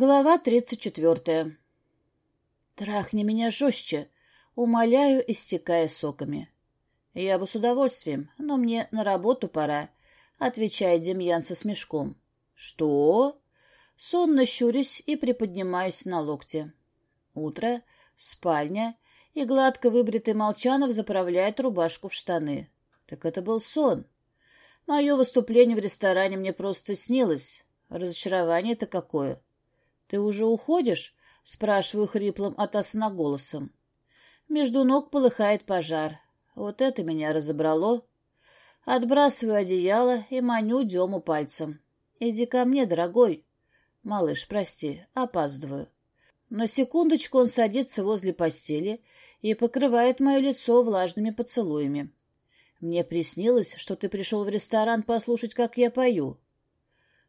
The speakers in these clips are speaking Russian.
Глава тридцать четвертая. Трахни меня жестче, умоляю, истекая соками. Я бы с удовольствием, но мне на работу пора, отвечает Демьян со смешком. Что? Сонно щурюсь и приподнимаюсь на локте. Утро, спальня, и гладко выбритый Молчанов заправляет рубашку в штаны. Так это был сон. Мое выступление в ресторане мне просто снилось. Разочарование-то какое. «Ты уже уходишь?» — спрашиваю хриплым ото сна голосом. Между ног полыхает пожар. Вот это меня разобрало. Отбрасываю одеяло и маню Дему пальцем. «Иди ко мне, дорогой». «Малыш, прости, опаздываю». На секундочку он садится возле постели и покрывает мое лицо влажными поцелуями. «Мне приснилось, что ты пришел в ресторан послушать, как я пою».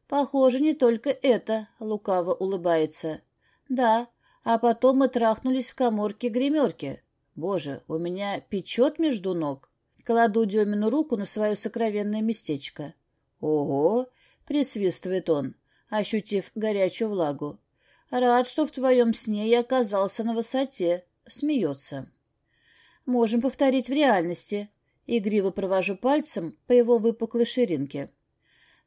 «Похоже, не только это», — лукаво улыбается. «Да, а потом мы трахнулись в коморке-гримерке. Боже, у меня печет между ног». Кладу Демину руку на свое сокровенное местечко. «Ого!» — присвистывает он, ощутив горячую влагу. «Рад, что в твоем сне я оказался на высоте». Смеется. «Можем повторить в реальности». Игриво провожу пальцем по его выпуклой ширинке.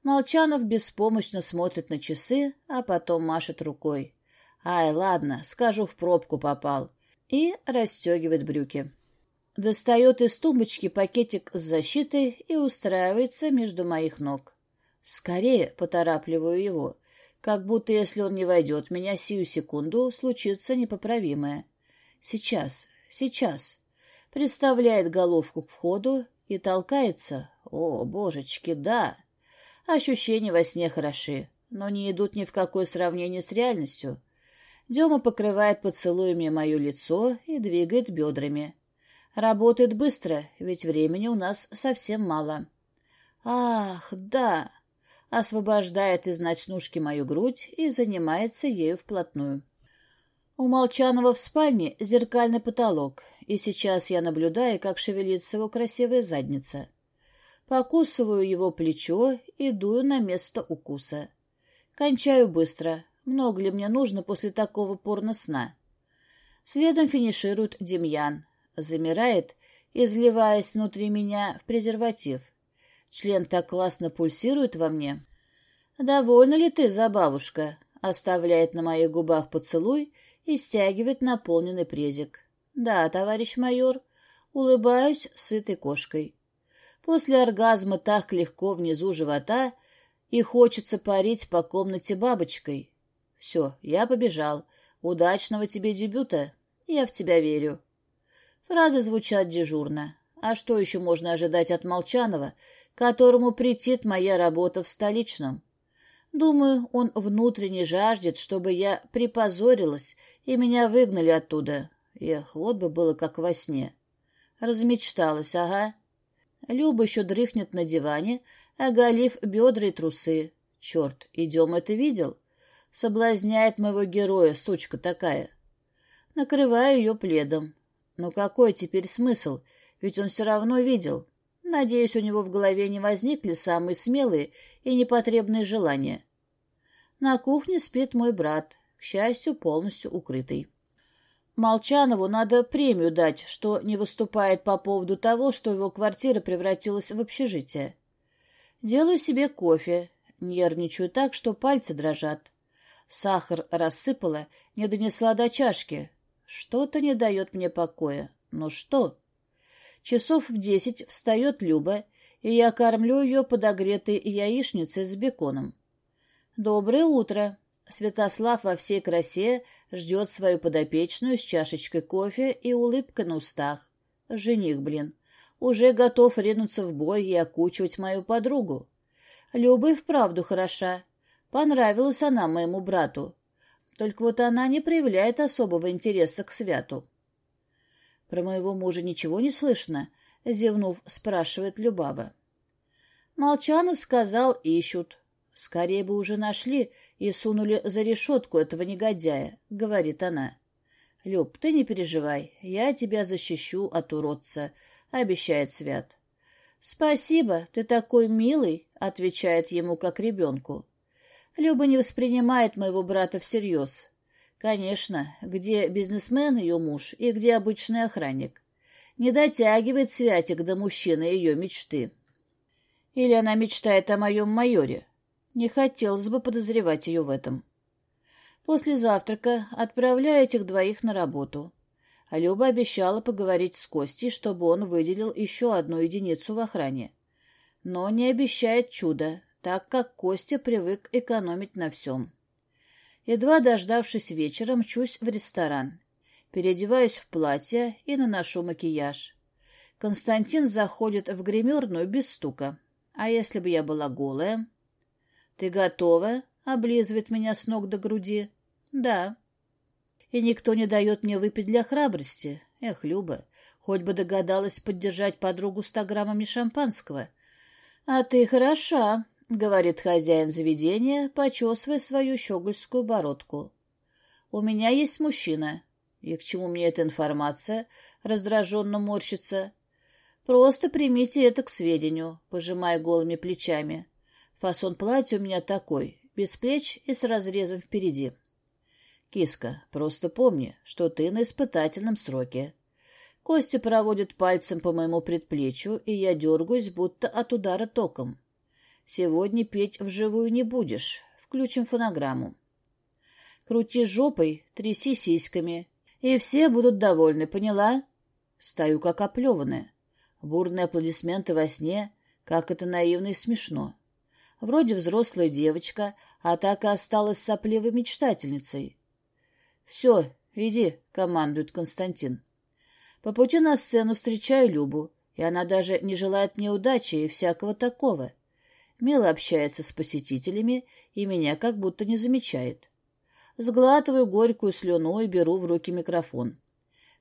Молчанов беспомощно смотрит на часы, а потом машет рукой. «Ай, ладно, скажу, в пробку попал». И расстегивает брюки. Достает из тумбочки пакетик с защитой и устраивается между моих ног. Скорее поторапливаю его, как будто если он не войдет в меня сию секунду, случится непоправимое. Сейчас, сейчас. Представляет головку к входу и толкается. О, божечки, да! Ощущения во сне хороши, но не идут ни в какое сравнение с реальностью. Дема покрывает поцелуями мое лицо и двигает бедрами. Работает быстро, ведь времени у нас совсем мало. Ах, да! Освобождает из ночнушки мою грудь и занимается ею вплотную. У Молчанова в спальне зеркальный потолок, и сейчас я наблюдаю, как шевелится его красивая задница покусываю его плечо и дую на место укуса. Кончаю быстро. Много ли мне нужно после такого порно-сна? Следом финиширует Демьян. Замирает, изливаясь внутри меня в презерватив. Член так классно пульсирует во мне. «Довольна ли ты, забавушка?» Оставляет на моих губах поцелуй и стягивает наполненный презик. «Да, товарищ майор». Улыбаюсь сытой кошкой. После оргазма так легко внизу живота и хочется парить по комнате бабочкой. Все, я побежал. Удачного тебе дебюта. Я в тебя верю. Фразы звучат дежурно. А что еще можно ожидать от Молчанова, которому претит моя работа в столичном? Думаю, он внутренне жаждет, чтобы я припозорилась, и меня выгнали оттуда. Эх, вот бы было как во сне. Размечталась, ага. Люба еще дрыхнет на диване, оголив бедра и трусы. Черт, идем это видел? Соблазняет моего героя, сучка такая. Накрываю ее пледом. Но какой теперь смысл? Ведь он все равно видел. Надеюсь, у него в голове не возникли самые смелые и непотребные желания. На кухне спит мой брат, к счастью, полностью укрытый. Молчанову надо премию дать, что не выступает по поводу того, что его квартира превратилась в общежитие. Делаю себе кофе, нервничаю так, что пальцы дрожат. Сахар рассыпала, не донесла до чашки. Что-то не дает мне покоя. Ну что? Часов в десять встает Люба, и я кормлю ее подогретой яичницей с беконом. «Доброе утро!» Святослав во всей красе ждет свою подопечную с чашечкой кофе и улыбкой на устах. Жених, блин, уже готов ринуться в бой и окучивать мою подругу. Люба и вправду хороша. Понравилась она моему брату. Только вот она не проявляет особого интереса к Святу. Про моего мужа ничего не слышно, зевнув, спрашивает Любава. Молчанов сказал, ищут. Скорее бы уже нашли и сунули за решетку этого негодяя, — говорит она. — Люб, ты не переживай, я тебя защищу от уродца, — обещает Свят. — Спасибо, ты такой милый, — отвечает ему как ребенку. Люба не воспринимает моего брата всерьез. Конечно, где бизнесмен ее муж и где обычный охранник. Не дотягивает Святик до мужчины ее мечты. Или она мечтает о моем майоре. Не хотелось бы подозревать ее в этом. После завтрака отправляю этих двоих на работу. А Люба обещала поговорить с Костей, чтобы он выделил еще одну единицу в охране. Но не обещает чуда, так как Костя привык экономить на всем. Едва дождавшись вечера, мчусь в ресторан. Переодеваюсь в платье и наношу макияж. Константин заходит в гримерную без стука. А если бы я была голая? «Ты готова?» — облизывает меня с ног до груди. «Да». «И никто не дает мне выпить для храбрости. Эх, Люба, хоть бы догадалась поддержать подругу ста граммами шампанского». «А ты хороша», — говорит хозяин заведения, почесывая свою щегольскую бородку. «У меня есть мужчина. И к чему мне эта информация?» — раздраженно морщится. «Просто примите это к сведению», — пожимая голыми плечами. Фасон платья у меня такой, без плеч и с разрезом впереди. Киска, просто помни, что ты на испытательном сроке. Костя проводит пальцем по моему предплечью, и я дергаюсь, будто от удара током. Сегодня петь вживую не будешь. Включим фонограмму. Крути жопой, тряси сиськами, и все будут довольны, поняла? Стою как оплеванная. Бурные аплодисменты во сне, как это наивно и смешно. Вроде взрослая девочка, а так и осталась сопливой мечтательницей. «Все, иди», — командует Константин. По пути на сцену встречаю Любу, и она даже не желает мне удачи и всякого такого. Мило общается с посетителями и меня как будто не замечает. Сглатываю горькую слюну и беру в руки микрофон.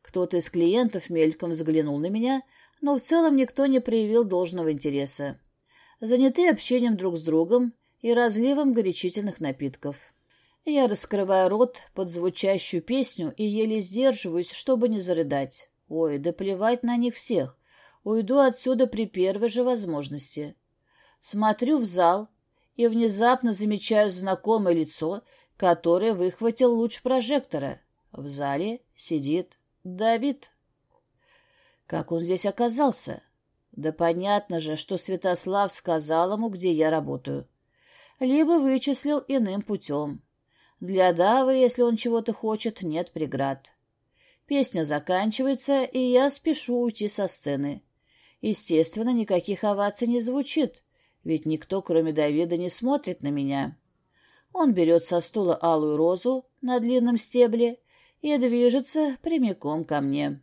Кто-то из клиентов мельком взглянул на меня, но в целом никто не проявил должного интереса. Заняты общением друг с другом и разливом горячительных напитков. Я раскрываю рот под звучащую песню и еле сдерживаюсь, чтобы не зарыдать. Ой, да плевать на них всех. Уйду отсюда при первой же возможности. Смотрю в зал и внезапно замечаю знакомое лицо, которое выхватил луч прожектора. В зале сидит Давид. Как он здесь оказался? Да понятно же, что Святослав сказал ему, где я работаю. Либо вычислил иным путем. Для Давы, если он чего-то хочет, нет преград. Песня заканчивается, и я спешу уйти со сцены. Естественно, никаких оваций не звучит, ведь никто, кроме Давида, не смотрит на меня. Он берет со стула алую розу на длинном стебле и движется прямиком ко мне.